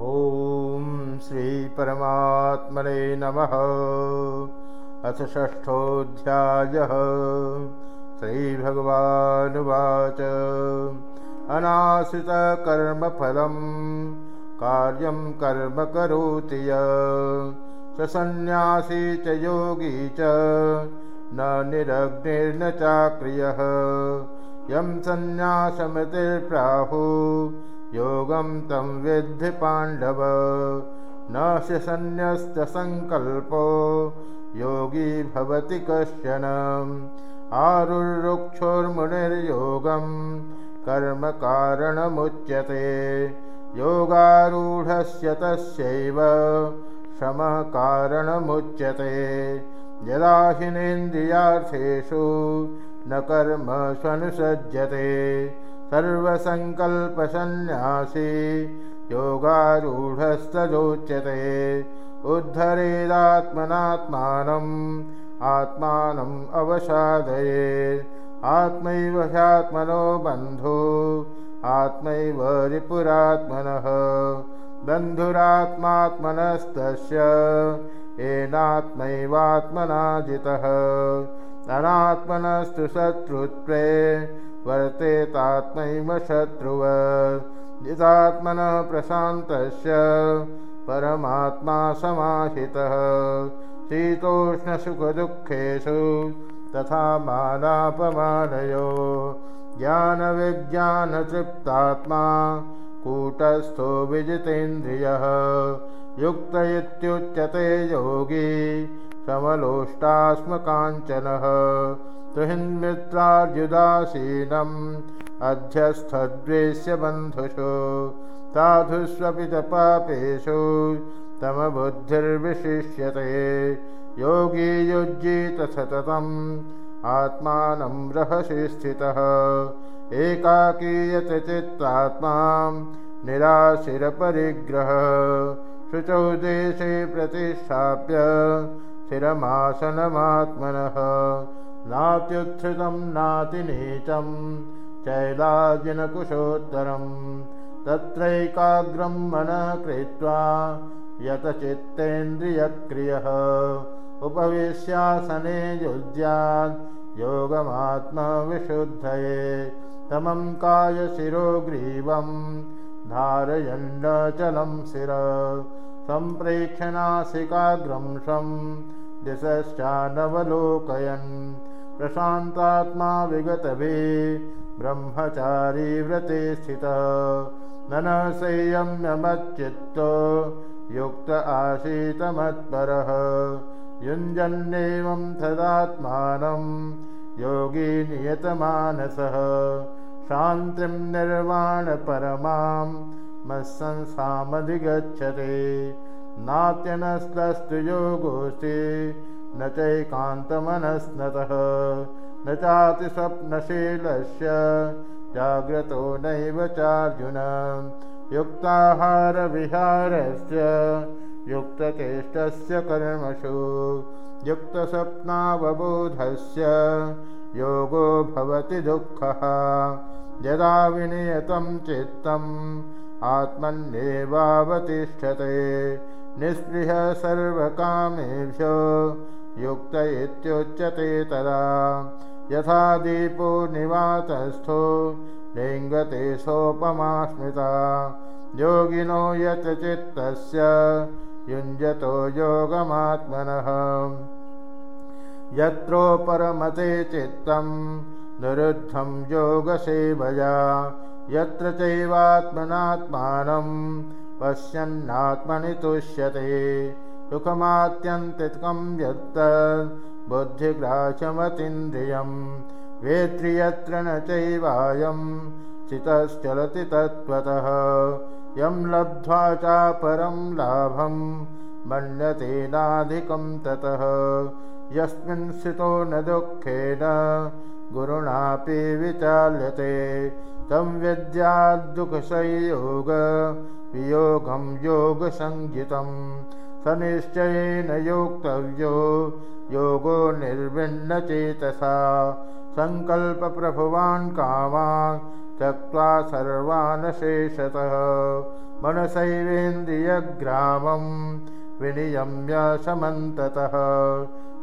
ॐ श्रीपरमात्मने नमः। अथ षष्ठोऽध्यायः। श्रीभगवानुवाच अनाश्रितकर्मफलं कार्यं कर्म करोति य। सन्न्यासी च योगी च न निरग्निर्न चाक्रियः। यं सन्न्यासमतिर्प्राहु योगं तं विद्धि पाण्डव। न शन्यस्तसङ्कल्पो योगी भवति कश्चन। आरुरुक्षोर्मुनिर्योगं कर्मकारणमुच्यते योगारूढस्य तस्यैव श्रमः कारणमुच्यते। यदा हिनेन्द्रियार्थेषु न कर्म स्वनुसज्जते सर्वसङ्कल्पसन्न्यासी योगारूढस्तजोच्यते उद्धरेदात्मनात्मानम् आत्मानम् अवसादये। आत्मैव ह्यात्मनो बन्धो आत्मैव रिपुरात्मनः। बन्धुरात्मात्मनस्तस्य येनात्मैवात्मना जितः अनात्मनस्तु शत्रुत्वे वर्तेतात्मैव शत्रुव। जितात्मनः प्रशान्तस्य परमात्मा समाहितः। शीतोष्णसुखदुःखेषु तथा मानापमानयो। ज्ञानविज्ञानतृप्तात्मा कूटस्थो विजितेन्द्रियः। युक्त इत्युच्यते योगी समलोष्टास्मकाञ्चनः तुहिन्मित्रार्जुदासीनम् अध्यस्थद्वेष्य बन्धुषु साधुष्वपि च पापेषु तमबुद्धिर्विशिष्यते। योगी युज्येत सततम् आत्मानं रहसि स्थितः। एकाकीयत चित्तात्मा निराशिरपरिग्रह शुचौ देशे प्रतिष्ठाप्य स्थिरमासनमात्मनः नात्युत्थितं नातिनीचं चैलाजिनकुशोत्तरं तत्रैकाग्रं मनः कृत्वा यतचित्तेन्द्रियक्रियः उपविश्यासने युज्यात् योगमात्मविशुद्धये तमं कायशिरोग्रीवं धारयन्नचलं शिर सम्प्रेक्षणासिकाग्रं शं दिशश्चानवलोकयन्। प्रशान्तात्मा विगतभिः ब्रह्मचारी व्रते स्थितः। न न संयम्यमच्चित्तो युक्त आसीतमत्परः। युञ्जन्नेवं तदात्मानं योगी नियतमानसः। शान्तिं निर्वाणपरमां मत्संसामधिगच्छते नात्यनस्तस्तु योगोऽस्ति न चैकान्तमनस्नतः न चातिस्वप्नशीलस्य जाग्रतो नैव चार्जुन युक्ताहारविहारस्य युक्तचेष्टस्य कर्मसु युक्तस्वप्नावबोधस्य योगो भवति दुःखः यदा विनियतं चित्तम् आत्मन्येवावतिष्ठते निःस्पृह सर्वकामेभ्यो युक्त इत्युच्यते तदा। यथा दीपो निवातस्थो लिङ्गते सोपमा स्मृता योगिनो यत् चित्तस्य युञ्जतो योगमात्मनः। यत्रोपरमते चित्तं निरुद्धं योगसेवया यत्र चैवात्मनात्मानं पश्यन्नात्मनि तुष्यते। सुखमात्यन्तिकं यत् बुद्धिग्राह्यमतीन्द्रियं। वेत्रि यत्र न चैवायं चितश्चलति तत्त्वतः। यं लब्ध्वा चापरं लाभं मन्यतेनाधिकं ततः। यस्मिन् स्थितो न दुःखेन गुरुणापि विचाल्यते। तं विद्याद्दुःखसंयोगवियोगं योगसञ्जितं स निश्चयेन योक्तव्यो योगो निर्विण्णचेतसा। सङ्कल्पप्रभुवान् कामान् त्यक्त्वा सर्वानशेषतः। मनसैवेन्द्रियग्रामं विनियम्य समन्ततः।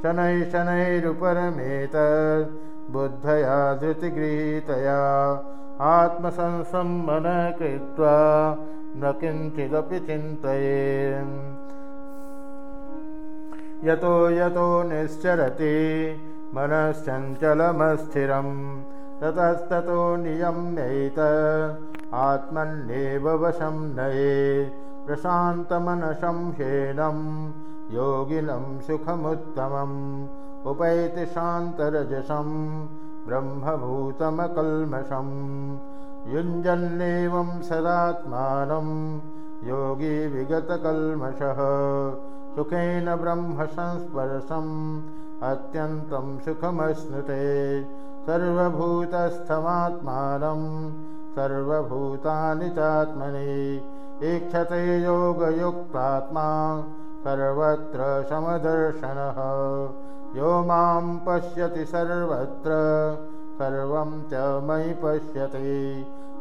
शनैः शनैरुपरमेत बुद्धया धृतिगृहीतया। आत्मसंसम्मनः कृत्वा न किञ्चिदपि चिन्तये यतो यतो निश्चरति मनश्चञ्चलमस्थिरं ततस्ततो नियम्यैत आत्मन्येव वशं नये प्रशान्तमनशं ह्येनं योगिनं सुखमुत्तमम् उपैति शान्तरजसं ब्रह्मभूतमकल्मषम् युञ्जन्नेवं सदात्मानं योगी विगतकल्मषः सुखेन ब्रह्मसंस्पर्शम् अत्यन्तं सुखमश्नुते सर्वभूतस्थमात्मानं सर्वभूतानि चात्मनि ईक्षते योगयुक्तात्मा सर्वत्र समदर्शनः। यो मां पश्यति सर्वत्र सर्वं च मयि पश्यति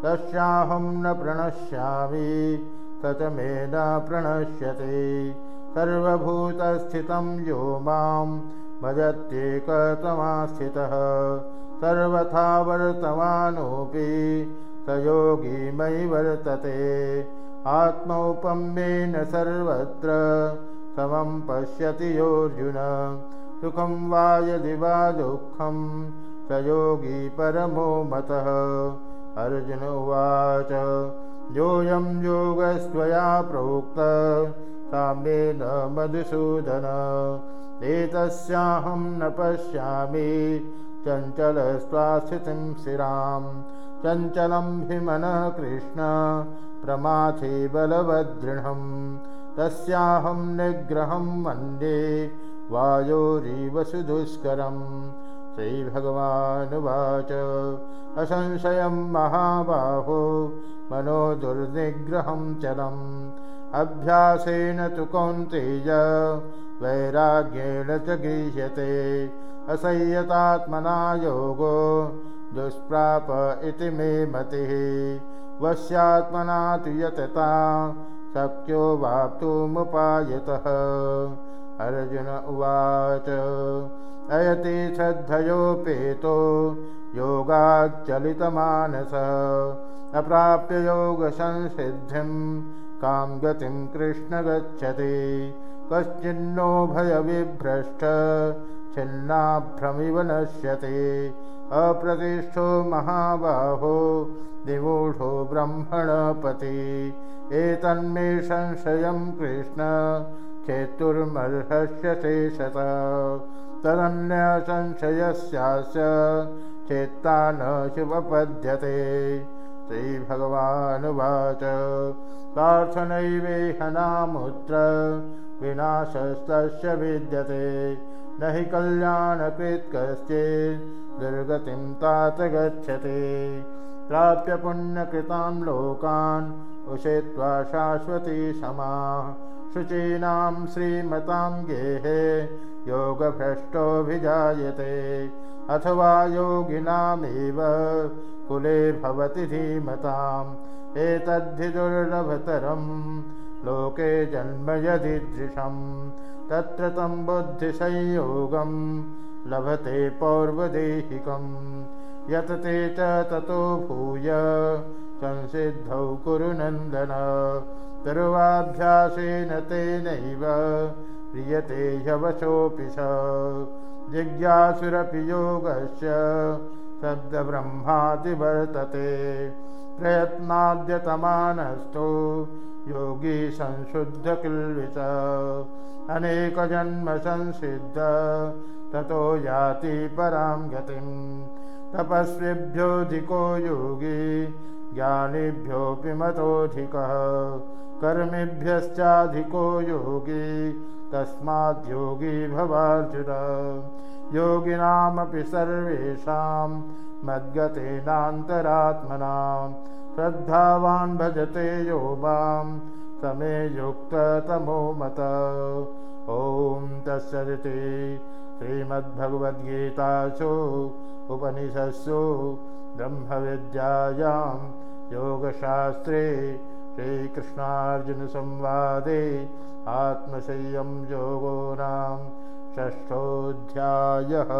तस्याहं न प्रणश्यामि मे न प्रणश्यति सर्वभूतस्थितं यो मां भजत्येकतमास्थितः। सर्वथा वर्तमानोऽपि स योगी मयि वर्तते। आत्मौपम्येन सर्वत्र समं पश्यति योऽर्जुन। सुखं वा यदि वा दुःखं स योगी परमो मतः अर्जुन उवाच योऽयं योगस्त्वया प्रोक्त साम्येन मधुसूदन एतस्याहं न पश्यामि चञ्चलस्त्वास्थितिं शिरां चञ्चलं हि मनः कृष्ण प्रमाथे बलवदृढं तस्याहं निग्रहं मन्ये वायोरीव सुदुष्करं श्रीभगवानुवाच। असंशयं महाबाहो मनो दुर्निग्रहं चलम् अभ्यासेन तु कौन्तेय वैराग्येण च गृह्यते। असह्यतात्मना योगो दुष्प्राप इति मे मतिः। वश्यात्मना तु यतता शक्यो वाप्तुमुपायतः अर्जुन उवाच अयति श्रद्धयोपेतो योगाच्चलितमानसः अप्राप्य योगसंसिद्धिं कां गतिं कृष्ण गच्छति। कश्चिन्नो भयविभ्रष्ट छिन्नाभ्रमिव नश्यति। अप्रतिष्ठो महाबाहो विमूढो ब्रह्मणपति। एतन्मे संशयं कृष्ण चेतुर्मर्हस्य शेषत तदन्यसंशयस्यास्य चेत्ता न शुभपद्यते। श्रीभगवानुवाच। प्रार्थनैवेहनामुत्र विनाशस्तस्य विद्यते। न हि कल्याणकृत् कश्चित् दुर्गतिं तात गच्छति। प्राप्य पुण्यकृतां लोकान् उषित्वा शाश्वती समा शुचीनां श्रीमतां गेहे योगभ्रष्टोऽभिजायते। अथवा योगिनामेव कुले भवति धीमताम्। एतद्धि दुर्लभतरं लोके जन्म यदीदृशं तत्र तं बुद्धिसंयोगं लभते पौर्वदेहिकं यतते च ततो भूय संसिद्धौ कुरु नन्दन। सर्वाभ्यासेन तेनैव क्रियते ह्यवशोऽपि स। जिज्ञासुरपि योगस्य शब्दब्रह्मादिवर्तते प्रयत्नाद्यतमानस्थो योगी संशुद्धकिल्विष अनेकजन्मसंसिद्ध ततो याति परां गतिं तपस्विभ्योऽधिको योगी ज्ञानिभ्योऽपि मतोऽधिकः कर्मिभ्यश्चाधिको योगी तस्माद्योगी भवार्जुन। योगिनामपि सर्वेषां मद्गतेनान्तरात्मना। श्रद्धावान् भजते यो मां समे युक्ततमो मत। ॐ तत्सदिति श्रीमद्भगवद्गीतासु उपनिषत्सु ब्रह्मविद्यायां योगशास्त्रे श्रीकृष्णार्जुनसंवादे आत्मसंयं योगो नाम षष्ठोऽध्यायः